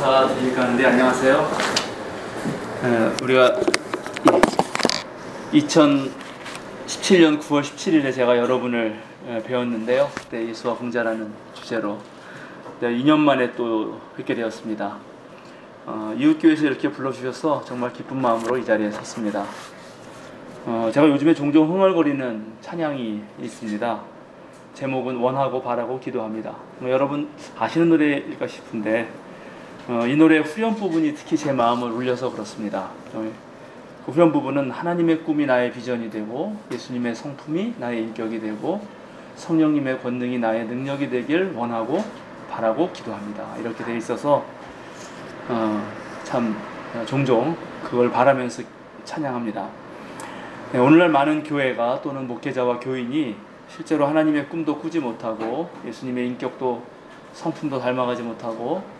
인사드릴까 하는데 안녕하세요. 에, 우리가 2017년 9월 17일에 제가 여러분을 에, 배웠는데요. 그때 예수와 공자라는 주제로 네, 2년 만에 또 뵙게 되었습니다. 어, 이웃교회에서 이렇게 불러주셔서 정말 기쁜 마음으로 이 자리에 섰습니다. 어, 제가 요즘에 종종 흥얼거리는 찬양이 있습니다. 제목은 원하고 바라고 기도합니다. 뭐 여러분 아시는 노래일까 싶은데 어, 이 노래 후렴 부분이 특히 제 마음을 울려서 그렇습니다. 어, 그 후렴 부분은 하나님의 꿈이 나의 비전이 되고 예수님의 성품이 나의 인격이 되고 성령님의 권능이 나의 능력이 되길 원하고 바라고 기도합니다. 이렇게 돼 있어서 어, 참 종종 그걸 바라면서 찬양합니다. 네, 오늘날 많은 교회가 또는 목회자와 교인이 실제로 하나님의 꿈도 꾸지 못하고 예수님의 인격도 성품도 닮아가지 못하고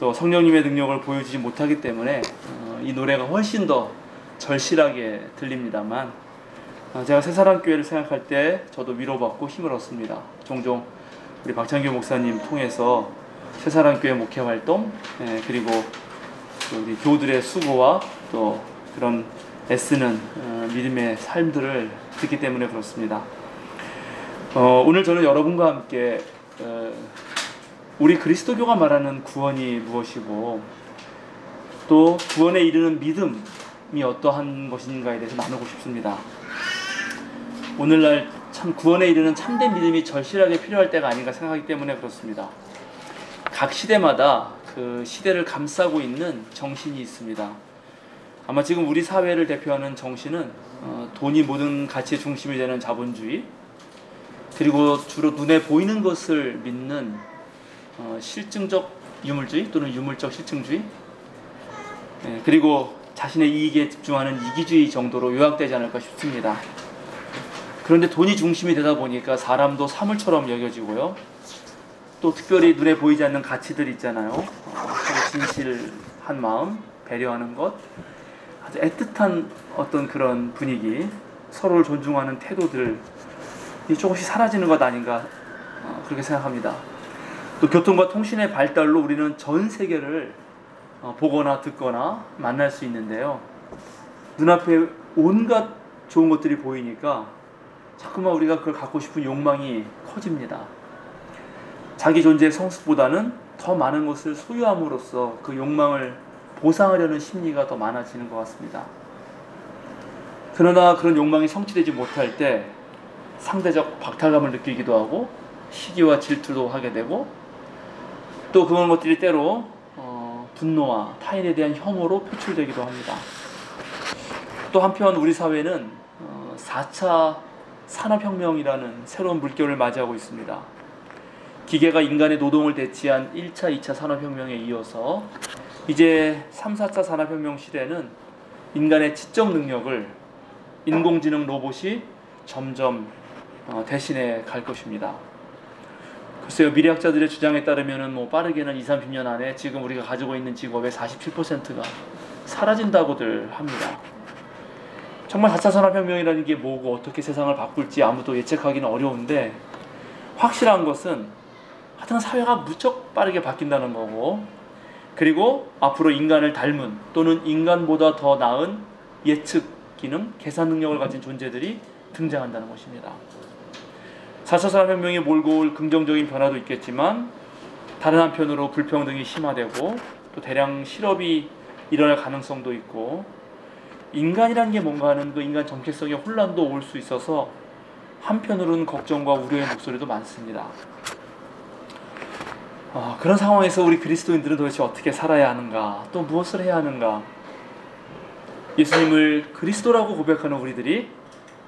또 성령님의 능력을 보여주지 못하기 때문에 어, 이 노래가 훨씬 더 절실하게 들립니다만 어, 제가 새사랑 교회를 생각할 때 저도 위로받고 힘을 얻습니다. 종종 우리 박창규 목사님 통해서 새사랑 교회 목회 활동 예, 그리고 우리 교우들의 수고와 또 그런 애쓰는 어, 믿음의 삶들을 듣기 때문에 그렇습니다. 어, 오늘 저는 여러분과 함께 어, 우리 그리스도교가 말하는 구원이 무엇이고 또 구원에 이르는 믿음이 어떠한 것인가에 대해서 나누고 싶습니다. 오늘날 참 구원에 이르는 참된 믿음이 절실하게 필요할 때가 아닌가 생각하기 때문에 그렇습니다. 각 시대마다 그 시대를 감싸고 있는 정신이 있습니다. 아마 지금 우리 사회를 대표하는 정신은 어, 돈이 모든 가치의 중심이 되는 자본주의, 그리고 주로 눈에 보이는 것을 믿는 어, 실증적 유물주의 또는 유물적 실증주의, 예, 그리고 자신의 이익에 집중하는 이기주의 정도로 요약되지 않을까 싶습니다. 그런데 돈이 중심이 되다 보니까 사람도 사물처럼 여겨지고요. 또 특별히 눈에 보이지 않는 가치들 있잖아요. 어, 진실한 마음, 배려하는 것, 아주 애틋한 어떤 그런 분위기, 서로를 존중하는 태도들, 조금씩 사라지는 것 아닌가 어, 그렇게 생각합니다. 또 교통과 통신의 발달로 우리는 전 세계를 어, 보거나 듣거나 만날 수 있는데요. 눈앞에 온갖 좋은 것들이 보이니까 자꾸만 우리가 그걸 갖고 싶은 욕망이 커집니다. 자기 존재의 성숙보다는 더 많은 것을 소유함으로써 그 욕망을 보상하려는 심리가 더 많아지는 것 같습니다. 그러나 그런 욕망이 성취되지 못할 때 상대적 박탈감을 느끼기도 하고 시기와 질투도 하게 되고 또 그런 것들이 때로 어, 분노와 타인에 대한 혐오로 표출되기도 합니다. 또 한편 우리 사회는 어, 4차 산업혁명이라는 새로운 물결을 맞이하고 있습니다. 기계가 인간의 노동을 대체한 1차, 2차 산업혁명에 이어서 이제 3, 4차 산업혁명 시대는 인간의 지적 능력을 인공지능 로봇이 점점 어, 대신에 갈 것입니다. 글쎄요, 미래학자들의 주장에 따르면 뭐 빠르게는 2, 30년 안에 지금 우리가 가지고 있는 직업의 47%가 사라진다고들 합니다. 정말 4차 산업혁명이라는 게 뭐고 어떻게 세상을 바꿀지 아무도 예측하기는 어려운데 확실한 것은 하여튼 사회가 무척 빠르게 바뀐다는 거고 그리고 앞으로 인간을 닮은 또는 인간보다 더 나은 예측 기능, 계산 능력을 가진 존재들이 등장한다는 것입니다. 4차 산업혁명이 몰고 올 긍정적인 변화도 있겠지만 다른 한편으로 불평등이 심화되고 또 대량 실업이 일어날 가능성도 있고 인간이란 게 뭔가 하는 그 인간 정체성의 혼란도 올 수 있어서 한편으로는 걱정과 우려의 목소리도 많습니다. 어, 그런 상황에서 우리 그리스도인들은 도대체 어떻게 살아야 하는가, 또 무엇을 해야 하는가? 예수님을 그리스도라고 고백하는 우리들이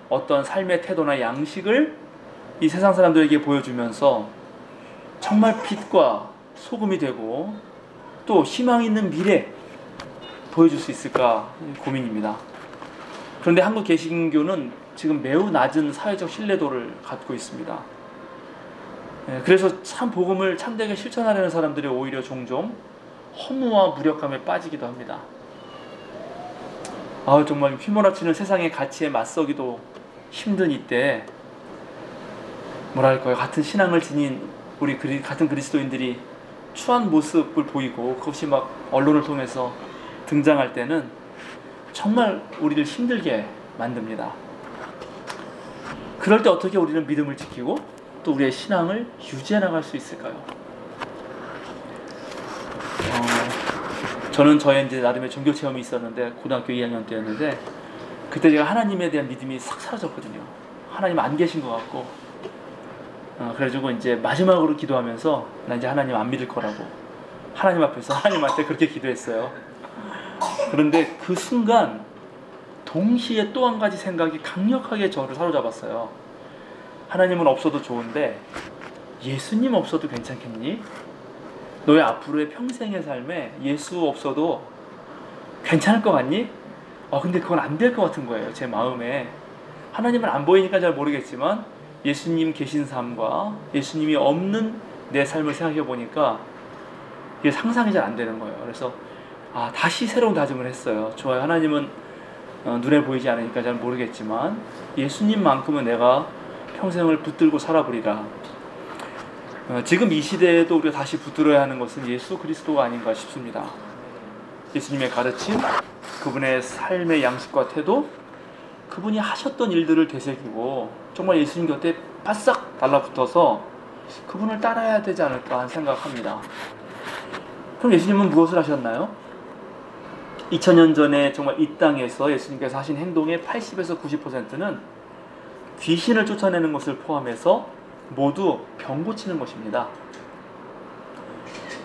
어떤 삶의 태도나 양식을 이 세상 사람들에게 보여주면서 정말 빛과 소금이 되고 또 희망 있는 미래 보여줄 수 있을까 고민입니다. 그런데 한국 개신교는 지금 매우 낮은 사회적 신뢰도를 갖고 있습니다. 예, 그래서 참 복음을 참되게 실천하려는 사람들이 오히려 종종 허무와 무력감에 빠지기도 합니다. 아 정말 휘몰아치는 세상의 가치에 맞서기도 힘든 이때 뭐랄까요 같은 신앙을 지닌 우리 그리, 같은 그리스도인들이 추한 모습을 보이고 그것이 막 언론을 통해서 등장할 때는 정말 우리를 힘들게 만듭니다. 그럴 때 어떻게 우리는 믿음을 지키고 또 우리의 신앙을 유지해 나갈 수 있을까요? 어, 저는 저의 이제 나름의 종교 체험이 있었는데 고등학교 2학년 때였는데 그때 제가 하나님에 대한 믿음이 싹 사라졌거든요. 하나님 안 계신 것 같고 어, 그래가지고 이제 마지막으로 기도하면서 나 이제 하나님 안 믿을 거라고 하나님 앞에서 하나님한테 그렇게 기도했어요. 그런데 그 순간 동시에 또 한 가지 생각이 강력하게 저를 사로잡았어요. 하나님은 없어도 좋은데 예수님 없어도 괜찮겠니? 너의 앞으로의 평생의 삶에 예수 없어도 괜찮을 것 같니? 아 근데 그건 안 될 것 같은 거예요. 제 마음에 하나님은 안 보이니까 잘 모르겠지만 예수님 계신 삶과 예수님이 없는 내 삶을 생각해 보니까 이게 상상이 잘 안 되는 거예요. 그래서 아 다시 새로운 다짐을 했어요. 좋아요. 하나님은 어, 눈에 보이지 않으니까 잘 모르겠지만 예수님만큼은 내가 평생을 붙들고 살아보리라. 어, 지금 이 시대에도 우리가 다시 붙들어야 하는 것은 예수 그리스도가 아닌가 싶습니다. 예수님의 가르침, 그분의 삶의 양식과 태도, 그분이 하셨던 일들을 되새기고 정말 예수님 곁에 바싹 달라붙어서 그분을 따라야 되지 않을까 생각합니다. 그럼 예수님은 무엇을 하셨나요? 2000년 전에 정말 이 땅에서 예수님께서 하신 행동의 80에서 90%는 귀신을 쫓아내는 것을 포함해서 모두 병 고치는 것입니다.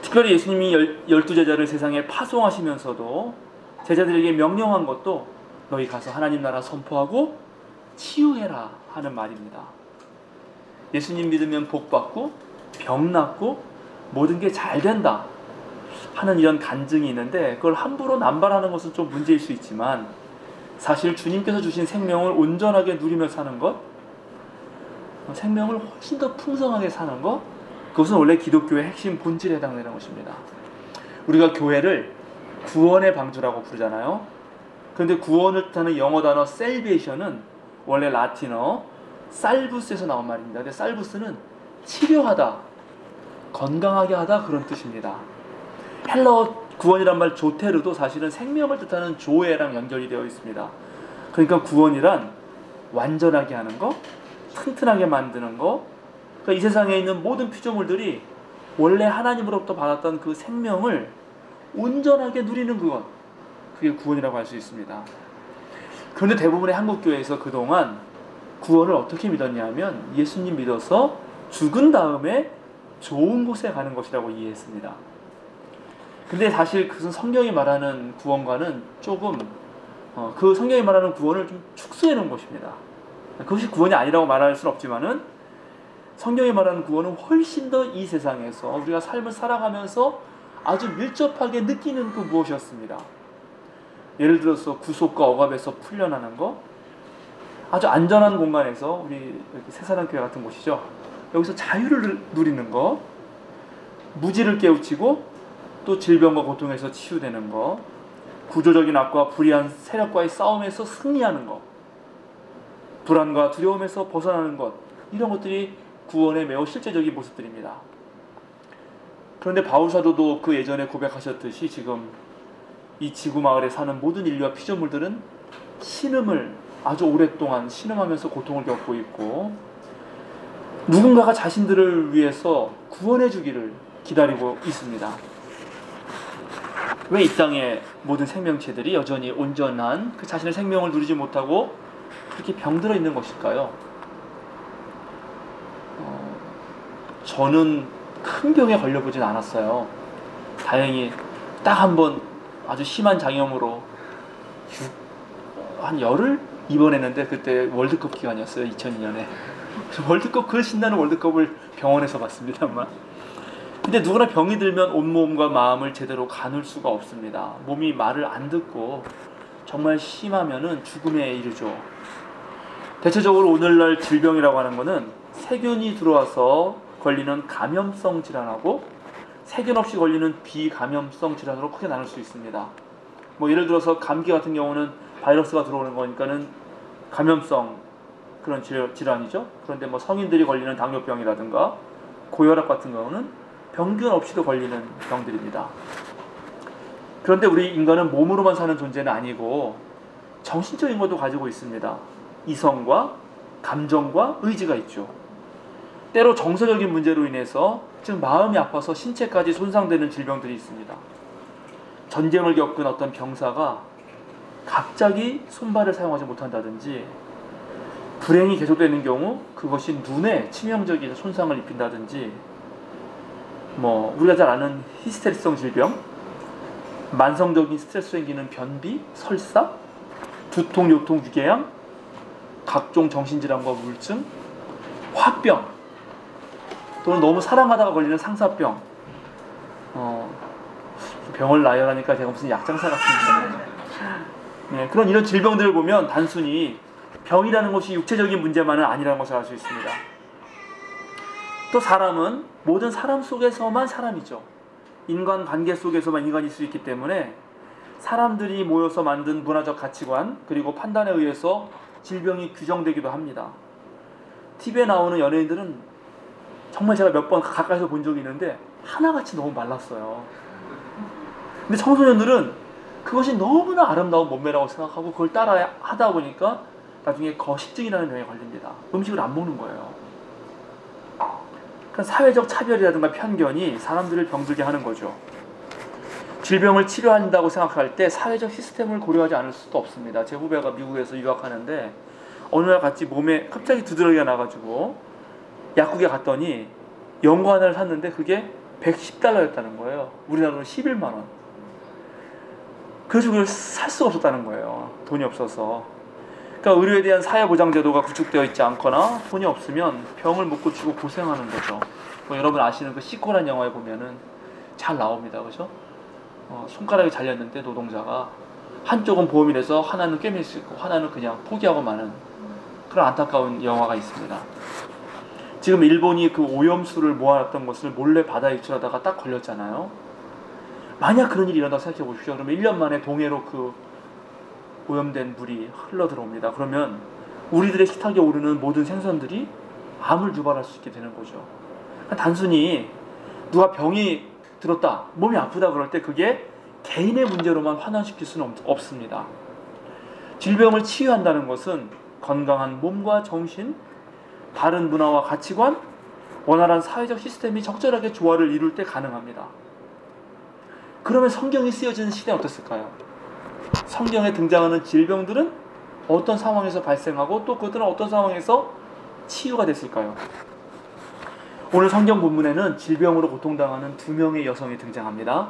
특별히 예수님이 열두 제자를 세상에 파송하시면서도 제자들에게 명령한 것도 너희 가서 하나님 나라 선포하고 치유해라 하는 말입니다. 예수님 믿으면 복 받고 병 낫고 모든 게 잘 된다 하는 이런 간증이 있는데 그걸 함부로 남발하는 것은 좀 문제일 수 있지만 사실 주님께서 주신 생명을 온전하게 누리며 사는 것 생명을 훨씬 더 풍성하게 사는 것 그것은 원래 기독교의 핵심 본질에 해당되는 것입니다. 우리가 교회를 구원의 방주라고 부르잖아요. 그런데 구원을 뜻하는 영어 단어 셀베이션은 원래 라틴어 살부스에서 나온 말입니다. 근데 살부스는 치료하다, 건강하게 하다 그런 뜻입니다. 헬러 구원이란 말 조테르도 사실은 생명을 뜻하는 조에랑 연결이 되어 있습니다. 그러니까 구원이란 완전하게 하는 거, 튼튼하게 만드는 거. 그러니까 이 세상에 있는 모든 피조물들이 원래 하나님으로부터 받았던 그 생명을 온전하게 누리는 그것. 그게 구원이라고 할 수 있습니다. 그런데 대부분의 한국 교회에서 그동안 구원을 어떻게 믿었냐면 예수님 믿어서 죽은 다음에 좋은 곳에 가는 것이라고 이해했습니다. 근데 사실 그것은 성경이 말하는 구원과는 조금 어, 그 성경이 말하는 구원을 좀 축소해 놓은 것입니다. 그것이 구원이 아니라고 말할 수는 없지만은 성경이 말하는 구원은 훨씬 더 이 세상에서 우리가 삶을 살아가면서 아주 밀접하게 느끼는 그 무엇이었습니다. 예를 들어서 구속과 억압에서 풀려나는 거, 아주 안전한 공간에서 우리 새사랑 교회 같은 곳이죠. 여기서 자유를 누리는 거, 무지를 깨우치고 또 질병과 고통에서 치유되는 거, 구조적인 악과 불의한 세력과의 싸움에서 승리하는 것, 불안과 두려움에서 벗어나는 것, 이런 것들이 구원의 매우 실제적인 모습들입니다. 그런데 바울 사도도 그 예전에 고백하셨듯이 지금 이 지구 마을에 사는 모든 인류와 피조물들은 신음을 아주 오랫동안 신음하면서 고통을 겪고 있고 누군가가 자신들을 위해서 구원해 주기를 기다리고 있습니다. 왜 이 땅의 모든 생명체들이 여전히 온전한 그 자신의 생명을 누리지 못하고 그렇게 병들어 있는 것일까요? 어, 저는 큰 병에 걸려보진 않았어요. 다행히 딱 한 번 아주 심한 장염으로 한 열흘 입원했는데 그때 월드컵 기간이었어요. 2002년에. 월드컵 그 신나는 월드컵을 병원에서 봤습니다만. 근데 누구나 병이 들면 온몸과 마음을 제대로 가눌 수가 없습니다. 몸이 말을 안 듣고 정말 심하면은 죽음에 이르죠. 대체적으로 오늘날 질병이라고 하는 것은 세균이 들어와서 걸리는 감염성 질환하고 세균 없이 걸리는 비감염성 질환으로 크게 나눌 수 있습니다. 뭐 예를 들어서 감기 같은 경우는 바이러스가 들어오는 거니까는 감염성 그런 질환이죠. 그런데 뭐 성인들이 걸리는 당뇨병이라든가 고혈압 같은 경우는 병균 없이도 걸리는 병들입니다. 그런데 우리 인간은 몸으로만 사는 존재는 아니고 정신적인 것도 가지고 있습니다. 이성과 감정과 의지가 있죠. 때로 정서적인 문제로 인해서 즉 마음이 아파서 신체까지 손상되는 질병들이 있습니다. 전쟁을 겪은 어떤 병사가 갑자기 손발을 사용하지 못한다든지 불행이 계속되는 경우 그것이 눈에 치명적인 손상을 입힌다든지 뭐 우리가 잘 아는 히스테리성 질병 만성적인 스트레스 생기는 변비, 설사, 두통, 요통, 유궤양, 각종 정신질환과 우울증, 화병, 또는 너무 사랑하다가 걸리는 상사병, 어, 병을 나열하니까 제가 무슨 약장사 같은데. 네, 그런 이런 질병들을 보면 단순히 병이라는 것이 육체적인 문제만은 아니라는 것을 알 수 있습니다. 또 사람은 모든 사람 속에서만 사람이죠. 인간 관계 속에서만 인간일 수 있기 때문에 사람들이 모여서 만든 문화적 가치관 그리고 판단에 의해서 질병이 규정되기도 합니다. TV에 나오는 연예인들은 정말 제가 몇 번 가까이서 본 적이 있는데 하나같이 너무 말랐어요. 근데 청소년들은 그것이 너무나 아름다운 몸매라고 생각하고 그걸 따라 하다 보니까 나중에 거식증이라는 병에 걸립니다. 음식을 안 먹는 거예요. 그러니까 사회적 차별이라든가 편견이 사람들을 병들게 하는 거죠. 질병을 치료한다고 생각할 때 사회적 시스템을 고려하지 않을 수도 없습니다. 제 후배가 미국에서 유학하는데 어느 날 같이 몸에 갑자기 두드러기가 나가지고 약국에 갔더니 연고 하나를 샀는데 그게 110달러였다는 거예요. 우리나라로 11만 원. 그래서 그걸 살 수가 없었다는 거예요. 돈이 없어서. 그러니까 의료에 대한 사회보장제도가 구축되어 있지 않거나 돈이 없으면 병을 못 고치고 고생하는 거죠. 뭐 여러분 아시는 그 시코란 영화에 보면은 잘 나옵니다. 그죠? 어, 손가락이 잘렸는데 노동자가 한쪽은 보험이 돼서 하나는 꿰맬 수 있고 하나는 그냥 포기하고 마는 그런 안타까운 영화가 있습니다. 지금 일본이 그 오염수를 모아놨던 것을 몰래 바다에 유출하다가 딱 걸렸잖아요. 만약 그런 일이 일어난다고 생각해 보십시오. 그러면 1년 만에 동해로 그 오염된 물이 흘러 들어옵니다. 그러면 우리들의 식탁에 오르는 모든 생선들이 암을 유발할 수 있게 되는 거죠. 단순히 누가 병이 들었다, 몸이 아프다 그럴 때 그게 개인의 문제로만 환원시킬 수는 없습니다. 질병을 치유한다는 것은 건강한 몸과 정신, 바른 문화와 가치관, 원활한 사회적 시스템이 적절하게 조화를 이룰 때 가능합니다. 그러면 성경이 쓰여지는 시대는 어땠을까요? 성경에 등장하는 질병들은 어떤 상황에서 발생하고 또 그들은 어떤 상황에서 치유가 됐을까요? 오늘 성경 본문에는 질병으로 고통당하는 두 명의 여성이 등장합니다.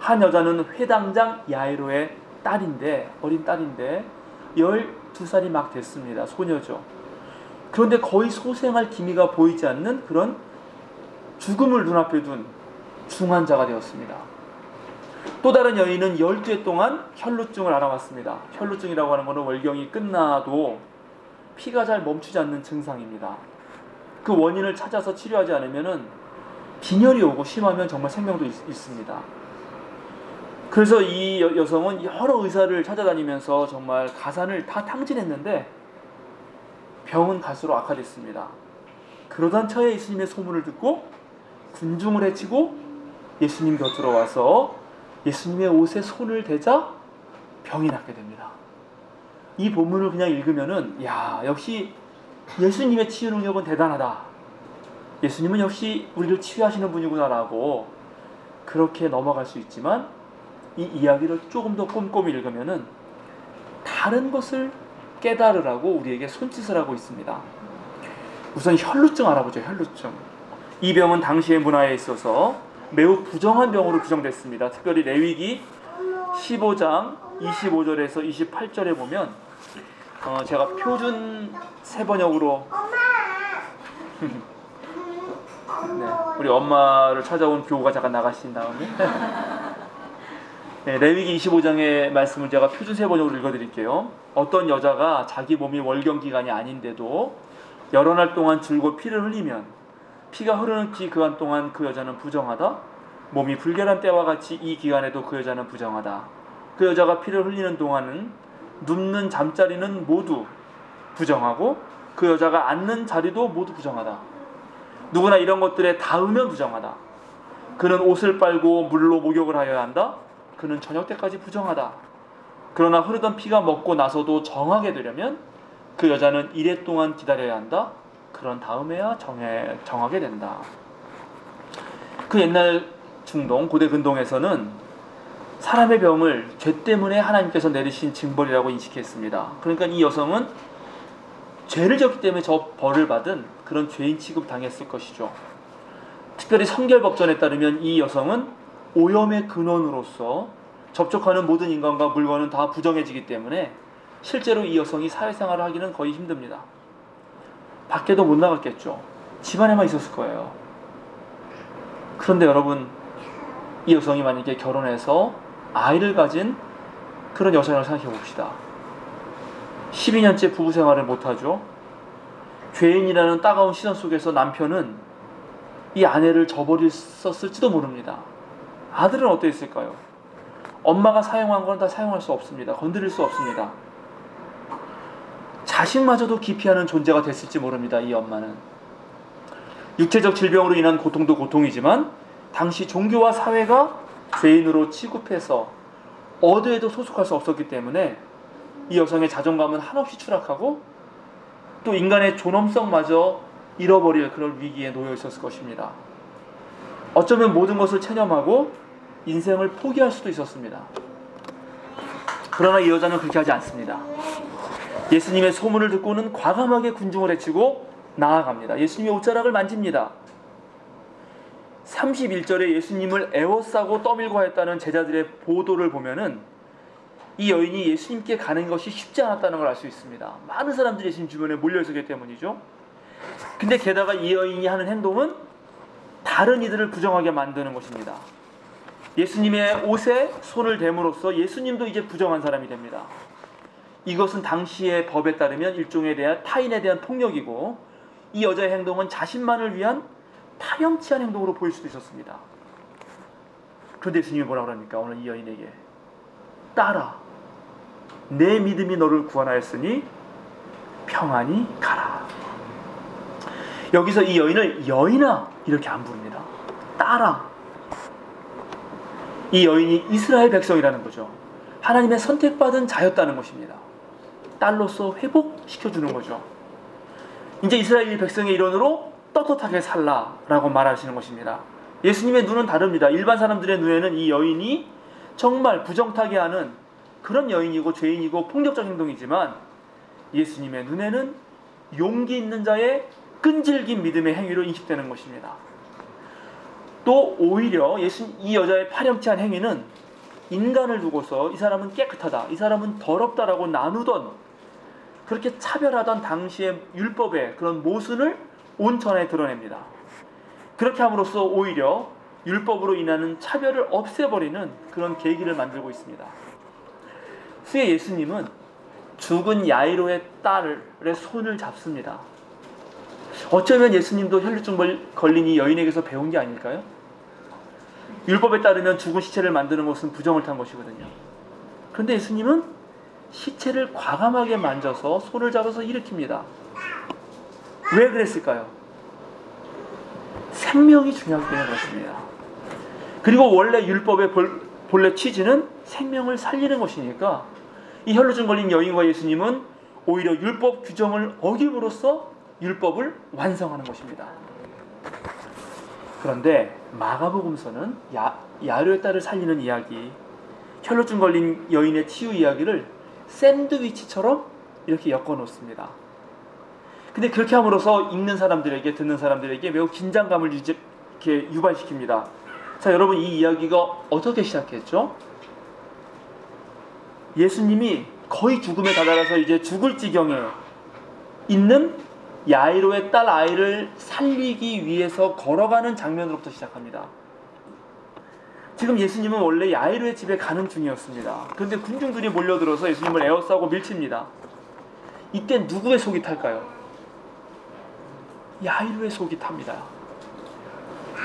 한 여자는 회당장 야이로의 딸인데 어린 딸인데 12살이 막 됐습니다. 소녀죠. 그런데 거의 소생할 기미가 보이지 않는 그런 죽음을 눈앞에 둔 중환자가 되었습니다. 또 다른 여인은 12해 동안 혈루증을 알아봤습니다. 혈루증이라고 하는 것은 월경이 끝나도 피가 잘 멈추지 않는 증상입니다. 그 원인을 찾아서 치료하지 않으면 빈혈이 오고 심하면 정말 생명도 있, 습니다 그래서 이 여, 성은 여러 의사를 찾아다니면서 정말 가산을 다 탕진했는데 병은 갈수록 악화됐습니다. 그러던 처에 예수님의 소문을 듣고 군중을 해치고 예수님 곁으로 와서 예수님의 옷에 손을 대자 병이 낫게 됩니다. 이 본문을 그냥 읽으면은 야 역시 예수님의 치유 능력은 대단하다. 예수님은 역시 우리를 치유하시는 분이구나라고 그렇게 넘어갈 수 있지만 이 이야기를 조금 더 꼼꼼히 읽으면은 다른 것을 깨달으라고 우리에게 손짓을 하고 있습니다. 우선 혈루증 알아보죠. 혈루증. 이 병은 당시의 문화에 있어서 매우 부정한 병으로 규정됐습니다. 특별히 레위기 15장 25절에서 28절에 보면 어, 제가 표준 세번역으로 네, 우리 엄마를 찾아온 교우가 잠깐 나가신 다음에 네, 레위기 25장의 말씀을 제가 표준 세 번역으로 읽어드릴게요. 어떤 여자가 자기 몸이 월경 기간이 아닌데도 여러 날 동안 줄곧 피를 흘리면 피가 흐르는 기 그간 동안 그 여자는 부정하다. 몸이 불결한 때와 같이 이 기간에도 그 여자는 부정하다. 그 여자가 피를 흘리는 동안은 눕는 잠자리는 모두 부정하고 그 여자가 앉는 자리도 모두 부정하다. 누구나 이런 것들에 닿으면 부정하다. 그는 옷을 빨고 물로 목욕을 하여야 한다. 그는 저녁 때까지 부정하다. 그러나 흐르던 피가 먹고 나서도 정하게 되려면 그 여자는 이래 동안 기다려야 한다. 그런 다음에야 정해, 정하게 된다. 그 옛날 중동, 고대 근동에서는 사람의 병을 죄 때문에 하나님께서 내리신 징벌이라고 인식했습니다. 그러니까 이 여성은 죄를 졌기 때문에 저 벌을 받은 그런 죄인 취급 당했을 것이죠. 특별히 성결법전에 따르면 이 여성은 오염의 근원으로서 접촉하는 모든 인간과 물건은 다 부정해지기 때문에 실제로 이 여성이 사회생활을 하기는 거의 힘듭니다. 밖에도 못 나갔겠죠. 집안에만 있었을 거예요. 그런데 여러분, 이 여성이 만약에 결혼해서 아이를 가진 그런 여성을 생각해 봅시다. 12년째 부부 생활을 못하죠. 죄인이라는 따가운 시선 속에서 남편은 이 아내를 저버렸었을지도 모릅니다. 아들은 어떠했을까요? 엄마가 사용한 건 다 사용할 수 없습니다. 건드릴 수 없습니다. 자식마저도 기피하는 존재가 됐을지 모릅니다. 이 엄마는. 육체적 질병으로 인한 고통도 고통이지만 당시 종교와 사회가 죄인으로 취급해서 어디에도 소속할 수 없었기 때문에 이 여성의 자존감은 한없이 추락하고 또 인간의 존엄성마저 잃어버릴 그런 위기에 놓여 있었을 것입니다. 어쩌면 모든 것을 체념하고 인생을 포기할 수도 있었습니다. 그러나 이 여자는 그렇게 하지 않습니다. 예수님의 소문을 듣고는 과감하게 군중을 해치고 나아갑니다. 예수님의 옷자락을 만집니다. 31절에 예수님을 애워싸고 떠밀고 했다는 제자들의 보도를 보면은 이 여인이 예수님께 가는 것이 쉽지 않았다는 걸 알 수 있습니다. 많은 사람들이 예수님 주변에 몰려 있었기 때문이죠. 근데 게다가 이 여인이 하는 행동은 다른 이들을 부정하게 만드는 것입니다. 예수님의 옷에 손을 댐으로써 예수님도 이제 부정한 사람이 됩니다. 이것은 당시의 법에 따르면 일종에 대한 타인에 대한 폭력이고 이 여자의 행동은 자신만을 위한 파렴치한 행동으로 보일 수도 있었습니다. 그런데 예수님이 뭐라 그럽니까? 오늘 이 여인에게 따라 내 믿음이 너를 구원하였으니 평안히 가라. 여기서 이 여인을 여인아 이렇게 안 부릅니다. 따라. 이 여인이 이스라엘 백성이라는 거죠. 하나님의 선택받은 자였다는 것입니다. 딸로서 회복시켜주는 거죠. 이제 이스라엘 백성의 일원으로 떳떳하게 살라라고 말하시는 것입니다. 예수님의 눈은 다릅니다. 일반 사람들의 눈에는 이 여인이 정말 부정타게 하는 그런 여인이고 죄인이고 폭력적 행동이지만 예수님의 눈에는 용기 있는 자의 끈질긴 믿음의 행위로 인식되는 것입니다. 또 오히려 예수 이 여자의 파렴치한 행위는 인간을 두고서 이 사람은 깨끗하다, 이 사람은 더럽다라고 나누던 그렇게 차별하던 당시의 율법의 그런 모순을 온천에 드러냅니다. 그렇게 함으로써 오히려 율법으로 인하는 차별을 없애버리는 그런 계기를 만들고 있습니다. 후에 예수님은 죽은 야이로의 딸의 손을 잡습니다. 어쩌면 예수님도 혈류증 걸린 이 여인에게서 배운 게 아닐까요? 율법에 따르면 죽은 시체를 만드는 것은 부정을 탄 것이거든요. 그런데 예수님은 시체를 과감하게 만져서 손을 잡아서 일으킵니다. 왜 그랬을까요? 생명이 중요하기 때문에 그렇습니다. 그리고 원래 율법의 본래 취지는 생명을 살리는 것이니까 이 혈루증 걸린 여인과 예수님은 오히려 율법 규정을 어김으로써 율법을 완성하는 것입니다. 그런데 마가복음서는 야, 야르의 딸을 살리는 이야기, 혈루증 걸린 여인의 치유 이야기를 샌드위치처럼 이렇게 엮어 놓습니다. 근데 그렇게 함으로써 읽는 사람들에게 듣는 사람들에게 매우 긴장감을 유지, 이렇게 유발시킵니다. 자, 여러분 이 이야기가 어떻게 시작했죠? 예수님이 거의 죽음에 다다라서 이제 죽을 지경에 있는 야이로의 딸 아이를 살리기 위해서 걸어가는 장면으로부터 시작합니다. 지금 예수님은 원래 야이로의 집에 가는 중이었습니다. 그런데 군중들이 몰려들어서 예수님을 에워싸고 밀칩니다. 이때 누구의 속이 탈까요? 야이로의 속이 탑니다.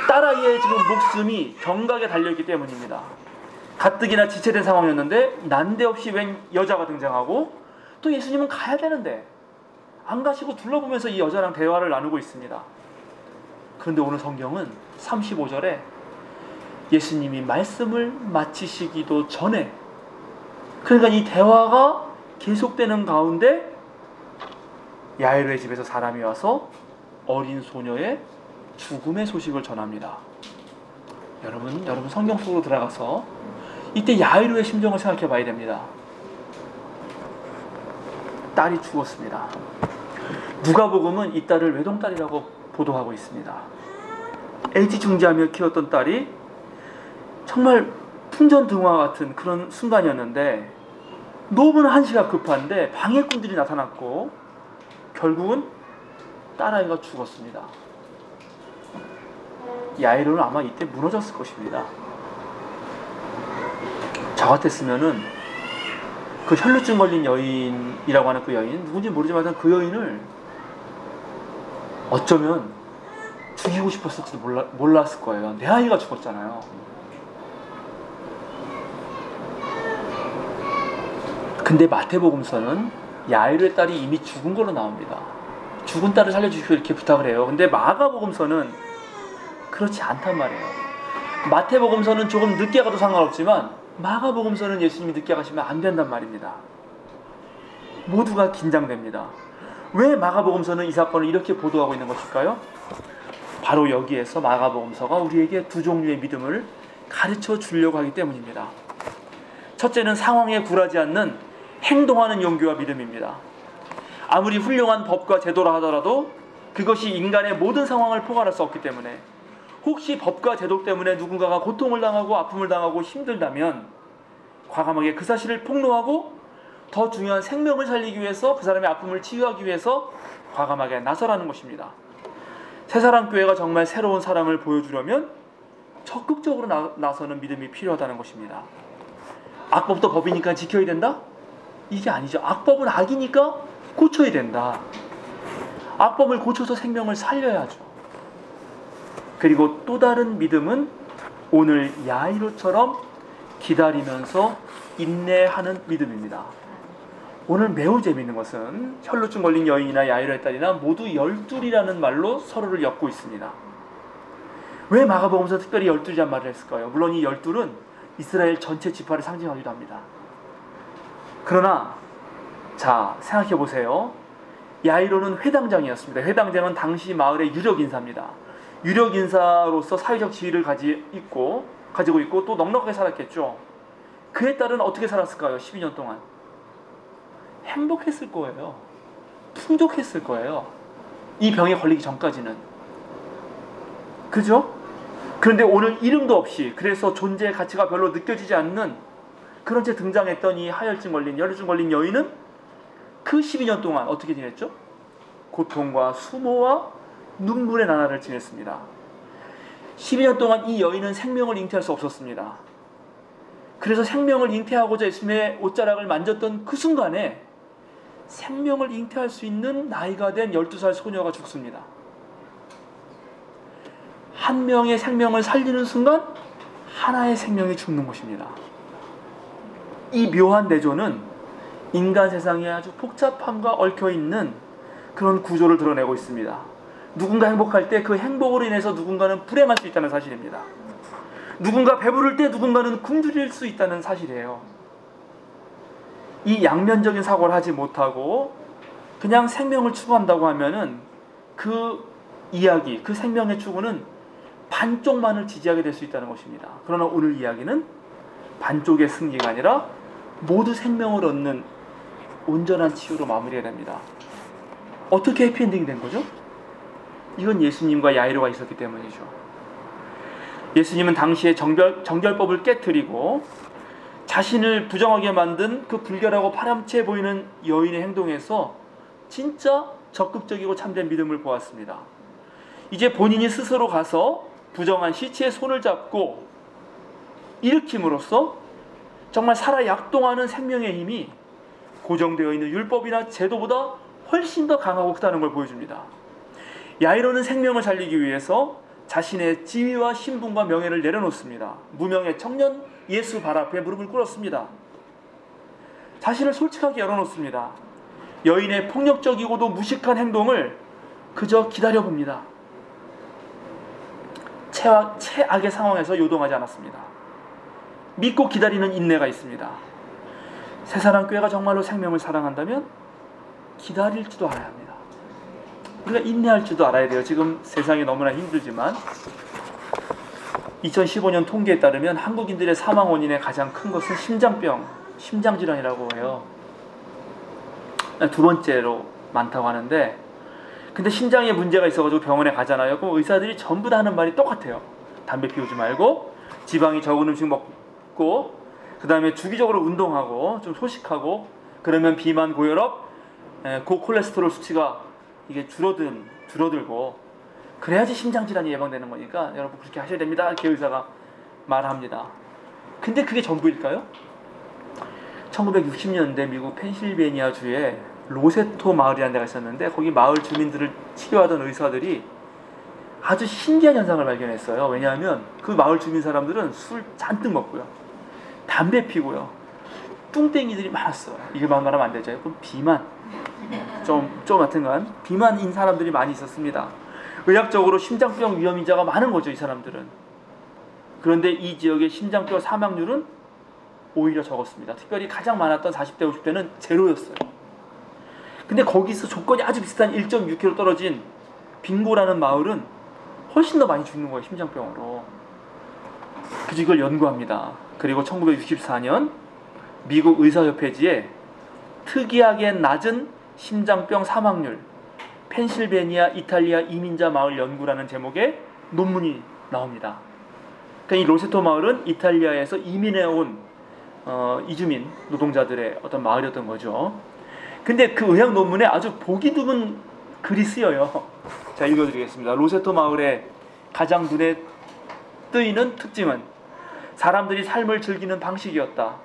딸아이의 지금 목숨이 경각에 달려있기 때문입니다. 가뜩이나 지체된 상황이었는데 난데없이 웬 여자가 등장하고 또 예수님은 가야 되는데 안 가시고 둘러보면서 이 여자랑 대화를 나누고 있습니다. 그런데 오늘 성경은 35절에 예수님이 말씀을 마치시기도 전에 그러니까 이 대화가 계속되는 가운데 야이로의 집에서 사람이 와서 어린 소녀의 죽음의 소식을 전합니다. 여러분, 여러분 성경 속으로 들어가서 이때 야이로의 심정을 생각해 봐야 됩니다. 딸이 죽었습니다. 누가복음은 이 딸을 외동딸이라고 보도하고 있습니다. 애지중지하며 키웠던 딸이 정말 풍전등화 같은 그런 순간이었는데 너무나 한시가 급한데 방해꾼들이 나타났고 결국은 딸아이가 죽었습니다. 야이로는 아마 이때 무너졌을 것입니다. 저 같았으면은 그 혈루증 걸린 여인이라고 하는 그 여인 누군지 모르지만 그 여인을 어쩌면 죽이고 싶었을지도 몰라, 몰랐을 거예요. 내 아이가 죽었잖아요. 근데 마태복음서는 야이로의 딸이 이미 죽은 걸로 나옵니다. 죽은 딸을 살려주시오 이렇게 부탁을 해요. 근데 마가복음서는 그렇지 않단 말이에요. 마태복음서는 조금 늦게 가도 상관없지만 마가복음서는 예수님이 늦게 가시면 안 된단 말입니다. 모두가 긴장됩니다. 왜 마가복음서는 이 사건을 이렇게 보도하고 있는 것일까요? 바로 여기에서 마가복음서가 우리에게 두 종류의 믿음을 가르쳐 주려고 하기 때문입니다. 첫째는 상황에 굴하지 않는 행동하는 용기와 믿음입니다. 아무리 훌륭한 법과 제도라 하더라도 그것이 인간의 모든 상황을 포괄할 수 없기 때문에 혹시 법과 제도 때문에 누군가가 고통을 당하고 아픔을 당하고 힘들다면 과감하게 그 사실을 폭로하고 더 중요한 생명을 살리기 위해서 그 사람의 아픔을 치유하기 위해서 과감하게 나서라는 것입니다. 새사랑 교회가 정말 새로운 사랑을 보여주려면 적극적으로 나, 나서는 믿음이 필요하다는 것입니다. 악법도 법이니까 지켜야 된다? 이게 아니죠. 악법은 악이니까 고쳐야 된다. 악법을 고쳐서 생명을 살려야죠. 그리고 또 다른 믿음은 오늘 야이로처럼 기다리면서 인내하는 믿음입니다. 오늘 매우 재미있는 것은 혈루증 걸린 여인이나 야이로의 딸이나 모두 열둘이라는 말로 서로를 엮고 있습니다. 왜 마가복음서 특별히 열둘이란 말을 했을까요? 물론 이 열둘은 이스라엘 전체 지파를 상징하기도 합니다. 그러나 자 생각해 보세요. 야이로는 회당장이었습니다. 회당장은 당시 마을의 유력 인사입니다. 유력 인사로서 사회적 지위를 가지 있고 가지고 있고 또 넉넉하게 살았겠죠. 그의 딸은 어떻게 살았을까요? 12년 동안 행복했을 거예요. 풍족했을 거예요. 이 병에 걸리기 전까지는 그죠? 그런데 오늘 이름도 없이 그래서 존재의 가치가 별로 느껴지지 않는 그런 채 등장했던 이 하혈증 걸린 혈증 걸린 여인은 그 12년 동안 어떻게 지냈죠? 고통과 수모와 눈물의 나날을 지냈습니다. 12년 동안 이 여인은 생명을 잉태할 수 없었습니다. 그래서 생명을 잉태하고자 예수님의 옷자락을 만졌던 그 순간에 생명을 잉태할 수 있는 나이가 된 12살 소녀가 죽습니다. 한 명의 생명을 살리는 순간 하나의 생명이 죽는 것입니다. 이 묘한 내조는 인간 세상에 아주 복잡함과 얽혀 있는 그런 구조를 드러내고 있습니다. 누군가 행복할 때 그 행복으로 인해서 누군가는 불행할 수 있다는 사실입니다. 누군가 배부를 때 누군가는 굶주릴 수 있다는 사실이에요. 이 양면적인 사고를 하지 못하고 그냥 생명을 추구한다고 하면은 그 이야기, 그 생명의 추구는 반쪽만을 지지하게 될 수 있다는 것입니다. 그러나 오늘 이야기는 반쪽의 승리가 아니라 모두 생명을 얻는 온전한 치유로 마무리가 됩니다. 어떻게 해피엔딩이 된 거죠? 이건 예수님과 야이로가 있었기 때문이죠. 예수님은 당시에 정결, 정결법을 깨뜨리고 자신을 부정하게 만든 그 불결하고 파렴치해 보이는 여인의 행동에서 진짜 적극적이고 참된 믿음을 보았습니다. 이제 본인이 스스로 가서 부정한 시체의 손을 잡고 일으킴으로써 정말 살아 약동하는 생명의 힘이 고정되어 있는 율법이나 제도보다 훨씬 더 강하고 크다는 걸 보여줍니다. 야이로는 생명을 살리기 위해서 자신의 지위와 신분과 명예를 내려놓습니다. 무명의 청년 예수 발 앞에 무릎을 꿇었습니다. 자신을 솔직하게 열어놓습니다. 여인의 폭력적이고도 무식한 행동을 그저 기다려봅니다. 최악, 최악의 상황에서 요동하지 않았습니다. 믿고 기다리는 인내가 있습니다. 새사랑 교회가 정말로 생명을 사랑한다면 기다릴지도 알아야 합니다. 우리가 인내할 줄도 알아야 돼요. 지금 세상이 너무나 힘들지만 2015년 통계에 따르면 한국인들의 사망 원인의 가장 큰 것은 심장병, 심장 질환이라고 해요. 두 번째로 많다고 하는데 근데 심장에 문제가 있어가지고 병원에 가잖아요. 그럼 의사들이 전부 다 하는 말이 똑같아요. 담배 피우지 말고 지방이 적은 음식 먹고 그 다음에 주기적으로 운동하고 좀 소식하고 그러면 비만, 고혈압, 에, 고콜레스테롤 수치가 이게 줄어든 줄어들고 그래야지 심장 질환이 예방되는 거니까 여러분 그렇게 하셔야 됩니다. 이렇게 의사가 말합니다. 근데 그게 전부일까요? 1960년대 미국 펜실베니아 주에 로세토 마을이라는 데가 있었는데 거기 마을 주민들을 치료하던 의사들이 아주 신기한 현상을 발견했어요. 왜냐하면 그 마을 주민 사람들은 술 잔뜩 먹고요. 담배 피고요. 뚱땡이들이 많았어요. 이게 말하면 안 되죠. 그럼 비만. 좀, 좀 하여튼간 비만인 사람들이 많이 있었습니다. 의학적으로 심장병 위험인자가 많은 거죠, 이 사람들은. 그런데 이 지역의 심장병 사망률은 오히려 적었습니다. 특별히 가장 많았던 40대, 50대는 제로였어요. 근데 거기서 조건이 아주 비슷한 1.6km 떨어진 빙고라는 마을은 훨씬 더 많이 죽는 거예요, 심장병으로. 그래서 이걸 연구합니다. 그리고 1964년 미국 의사협회지에 특이하게 낮은 심장병 사망률 펜실베니아 이탈리아 이민자 마을 연구라는 제목의 논문이 나옵니다. 그러니까 이 로세토 마을은 이탈리아에서 이민해 온 어, 이주민 노동자들의 어떤 마을이었던 거죠. 근데 그 의학 논문에 아주 보기 드문 글이 쓰여요. 자 읽어드리겠습니다. 로세토 마을의 가장 눈에 뜨이는 특징은 사람들이 삶을 즐기는 방식이었다.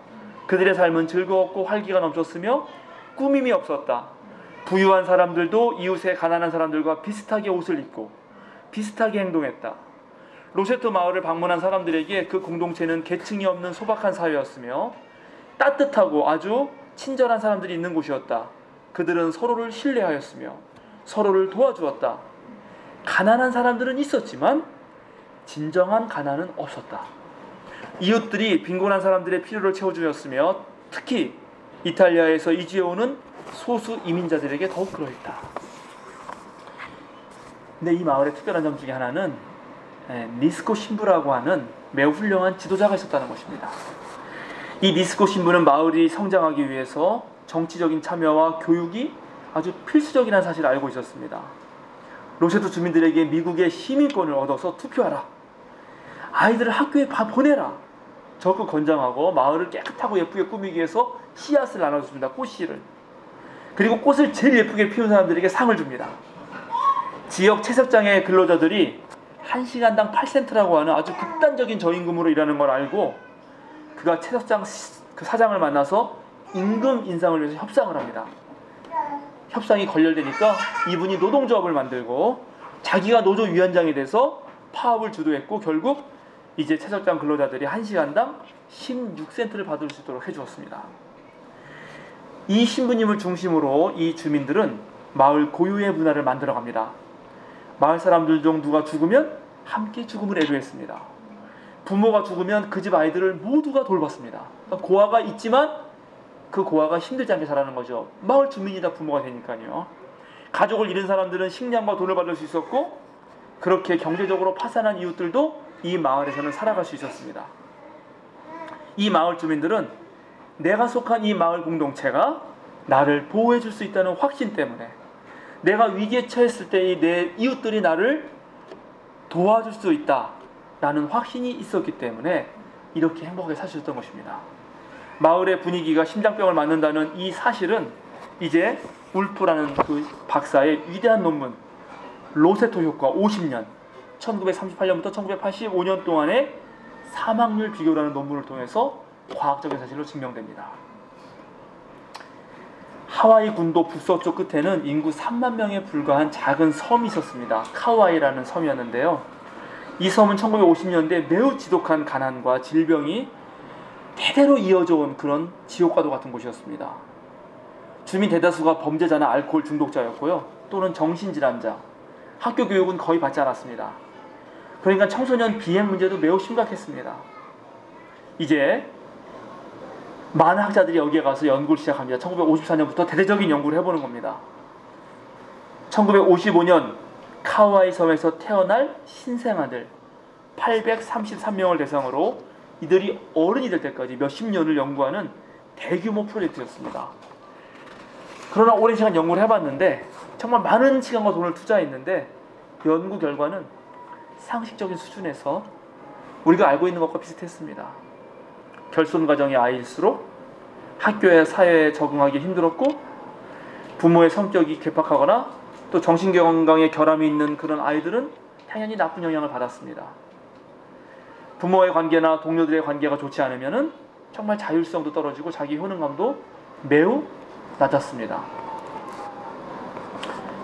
그들의 삶은 즐거웠고 활기가 넘쳤으며 꾸밈이 없었다. 부유한 사람들도 이웃의 가난한 사람들과 비슷하게 옷을 입고 비슷하게 행동했다. 로세토 마을을 방문한 사람들에게 그 공동체는 계층이 없는 소박한 사회였으며 따뜻하고 아주 친절한 사람들이 있는 곳이었다. 그들은 서로를 신뢰하였으며 서로를 도와주었다. 가난한 사람들은 있었지만 진정한 가난은 없었다. 이웃들이 빈곤한 사람들의 필요를 채워주었으며 특히 이탈리아에서 이주해 오는 소수 이민자들에게 더욱 그러했다. 근데 이 마을의 특별한 점 중에 하나는 니스코 신부라고 하는 매우 훌륭한 지도자가 있었다는 것입니다. 이 니스코 신부는 마을이 성장하기 위해서 정치적인 참여와 교육이 아주 필수적이라는 사실을 알고 있었습니다. 로세트 주민들에게 미국의 시민권을 얻어서 투표하라. 아이들을 학교에 보내라. 적극 권장하고 마을을 깨끗하고 예쁘게 꾸미기 위해서 씨앗을 나눠줍니다. 꽃씨를. 그리고 꽃을 제일 예쁘게 피운 사람들에게 상을 줍니다. 지역 채석장의 근로자들이 1시간당 8센트라고 하는 아주 극단적인 저임금으로 일하는 걸 알고 그가 채석장 그 사장을 만나서 임금 인상을 위해서 협상을 합니다. 협상이 걸렬되니까 이분이 노동조합을 만들고 자기가 노조 위원장이 돼서 파업을 주도했고 결국 이제 채석장 근로자들이 1시간당 16센트를 받을 수 있도록 해주었습니다. 이 신부님을 중심으로 이 주민들은 마을 고유의 문화를 만들어 갑니다. 마을 사람들 중 누가 죽으면 함께 죽음을 애도했습니다. 부모가 죽으면 그 집 아이들을 모두가 돌봤습니다. 그러니까 고아가 있지만 그 고아가 힘들지 않게 자라는 거죠. 마을 주민이 다 부모가 되니까요. 가족을 잃은 사람들은 식량과 돈을 받을 수 있었고 그렇게 경제적으로 파산한 이웃들도 이 마을에서는 살아갈 수 있었습니다. 이 마을 주민들은 내가 속한 이 마을 공동체가 나를 보호해 줄 수 있다는 확신 때문에 내가 위기에 처했을 때 내 이웃들이 나를 도와줄 수 있다라는 확신이 있었기 때문에 이렇게 행복하게 사셨던 것입니다. 마을의 분위기가 심장병을 맞는다는 이 사실은 이제 울프라는 그 박사의 위대한 논문 로세토 효과 50년 1938년부터 1985년 동안의 사망률 비교라는 논문을 통해서 과학적인 사실로 증명됩니다. 하와이 군도 북서쪽 끝에는 인구 3만 명에 불과한 작은 섬이 있었습니다. 카와이라는 섬이었는데요. 이 섬은 1950년대 매우 지독한 가난과 질병이 대대로 이어져 온 그런 지옥과도 같은 곳이었습니다. 주민 대다수가 범죄자나 알코올 중독자였고요. 또는 정신질환자, 학교 교육은 거의 받지 않았습니다. 그러니까 청소년 비행 문제도 매우 심각했습니다. 이제 많은 학자들이 여기에 가서 연구를 시작합니다. 1954년부터 대대적인 연구를 해보는 겁니다. 1955년 카와이 섬에서 태어날 신생아들 833명을 대상으로 이들이 어른이 될 때까지 몇십 년을 연구하는 대규모 프로젝트였습니다. 그러나 오랜 시간 연구를 해봤는데 정말 많은 시간과 돈을 투자했는데 연구 결과는 상식적인 수준에서 우리가 알고 있는 것과 비슷했습니다. 결손 가정의 아이일수록 학교에 사회에 적응하기 힘들었고 부모의 성격이 괴팍하거나 또 정신건강에 결함이 있는 그런 아이들은 당연히 나쁜 영향을 받았습니다. 부모의 관계나 동료들의 관계가 좋지 않으면은 정말 자율성도 떨어지고 자기 효능감도 매우 낮았습니다.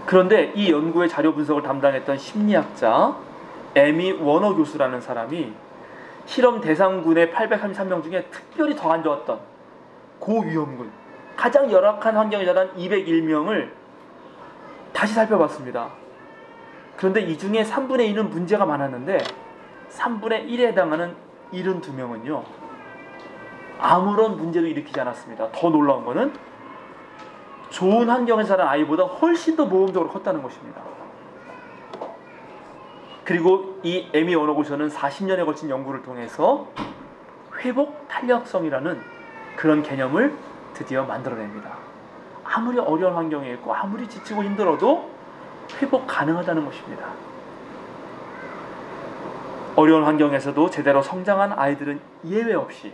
그런데 이 연구의 자료 분석을 담당했던 심리학자 에미 워너 교수라는 사람이 실험 대상군의 833명 중에 특별히 더 안 좋았던 고위험군, 가장 열악한 환경에 자란 201명을 다시 살펴봤습니다. 그런데 이 중에 3분의 1은 문제가 많았는데 3분의 1에 해당하는 72명은요. 아무런 문제도 일으키지 않았습니다. 더 놀라운 거는 좋은 환경에서 자란 아이보다 훨씬 더 모범적으로 컸다는 것입니다. 그리고 이 에미 원어고셔는 40년에 걸친 연구를 통해서 회복 탄력성이라는 그런 개념을 드디어 만들어냅니다. 아무리 어려운 환경에 있고 아무리 지치고 힘들어도 회복 가능하다는 것입니다. 어려운 환경에서도 제대로 성장한 아이들은 예외 없이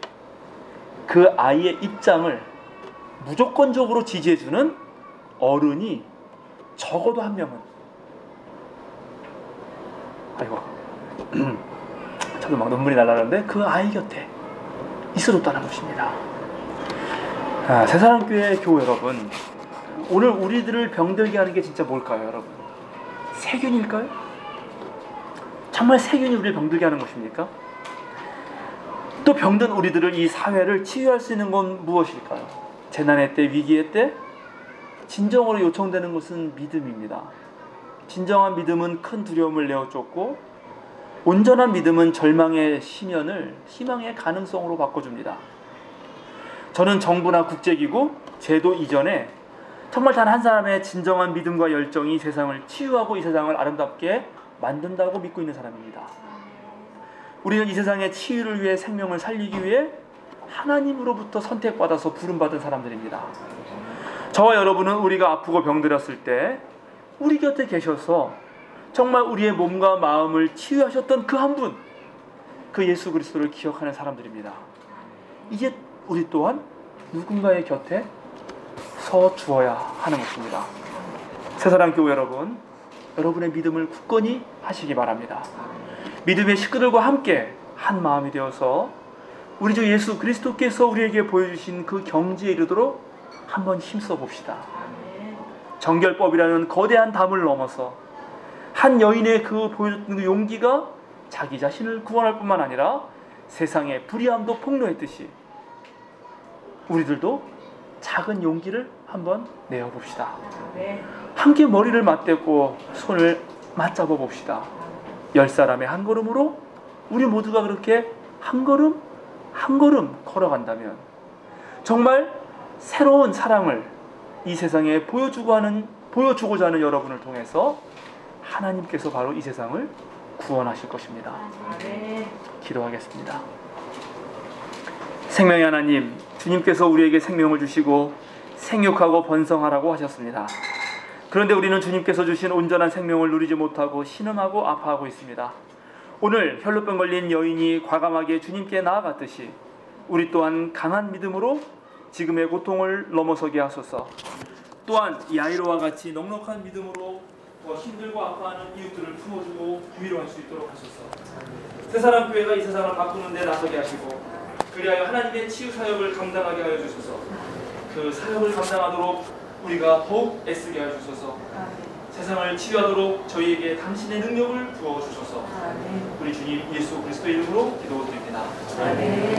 그 아이의 입장을 무조건적으로 지지해주는 어른이 적어도 한 명은 아이고 저도 막 눈물이 날라는데 그 아이 곁에 있어줬다는 것입니다. 아, 새사랑교회 교회 여러분 오늘 우리들을 병들게 하는 게 진짜 뭘까요 여러분? 세균일까요? 정말 세균이 우리를 병들게 하는 것입니까? 또 병든 우리들을 이 사회를 치유할 수 있는 건 무엇일까요? 재난의 때, 위기의 때 진정으로 요청되는 것은 믿음입니다. 진정한 믿음은 큰 두려움을 내어 쫓고 온전한 믿음은 절망의 시면을 희망의 가능성으로 바꿔줍니다. 저는 정부나 국제기구, 제도 이전에 정말 단 한 사람의 진정한 믿음과 열정이 세상을 치유하고 이 세상을 아름답게 만든다고 믿고 있는 사람입니다. 우리는 이 세상의 치유를 위해 생명을 살리기 위해 하나님으로부터 선택받아서 부름받은 사람들입니다. 저와 여러분은 우리가 아프고 병들었을 때 우리 곁에 계셔서 정말 우리의 몸과 마음을 치유하셨던 그 한 분, 그 예수 그리스도를 기억하는 사람들입니다. 이제 우리 또한 누군가의 곁에 서 주어야 하는 것입니다. 새사랑 교회 여러분, 여러분의 믿음을 굳건히 하시기 바랍니다. 믿음의 식구들과 함께 한 마음이 되어서 우리 주 예수 그리스도께서 우리에게 보여주신 그 경지에 이르도록 한번 힘써 봅시다. 정결법이라는 거대한 담을 넘어서 한 여인의 그 보여줬던 그 용기가 자기 자신을 구원할 뿐만 아니라 세상의 불의함도 폭로했듯이 우리들도 작은 용기를 한번 내어 봅시다. 함께 머리를 맞대고 손을 맞잡아 봅시다. 열 사람의 한 걸음으로 우리 모두가 그렇게 한 걸음 한 걸음 걸어간다면 정말 새로운 사랑을 이 세상에 보여주고 하는 보여주고자 하는 여러분을 통해서 하나님께서 바로 이 세상을 구원하실 것입니다. 기도하겠습니다. 생명의 하나님, 주님께서 우리에게 생명을 주시고 생육하고 번성하라고 하셨습니다. 그런데 우리는 주님께서 주신 온전한 생명을 누리지 못하고 신음하고 아파하고 있습니다. 오늘 혈루병 걸린 여인이 과감하게 주님께 나아갔듯이 우리 또한 강한 믿음으로 지금의 고통을 넘어서게 하소서. 또한 이 아이로와 같이 넉넉한 믿음으로 더 힘들고 아파하는 이웃들을 품어주고 위로할 수 있도록 하소서. 새사람 교회가 이 세상을 바꾸는 데 나서게 하시고 그리하여 하나님의 치유 사역을 감당하게 하여 주소서. 그 사역을 감당하도록 우리가 더욱 애쓰게 하여 주소서. 세상을 치유하도록 저희에게 당신의 능력을 부어 주소서. 우리 주님 예수 그리스도 이름으로 기도드립니다.